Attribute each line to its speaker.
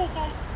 Speaker 1: Obrigada.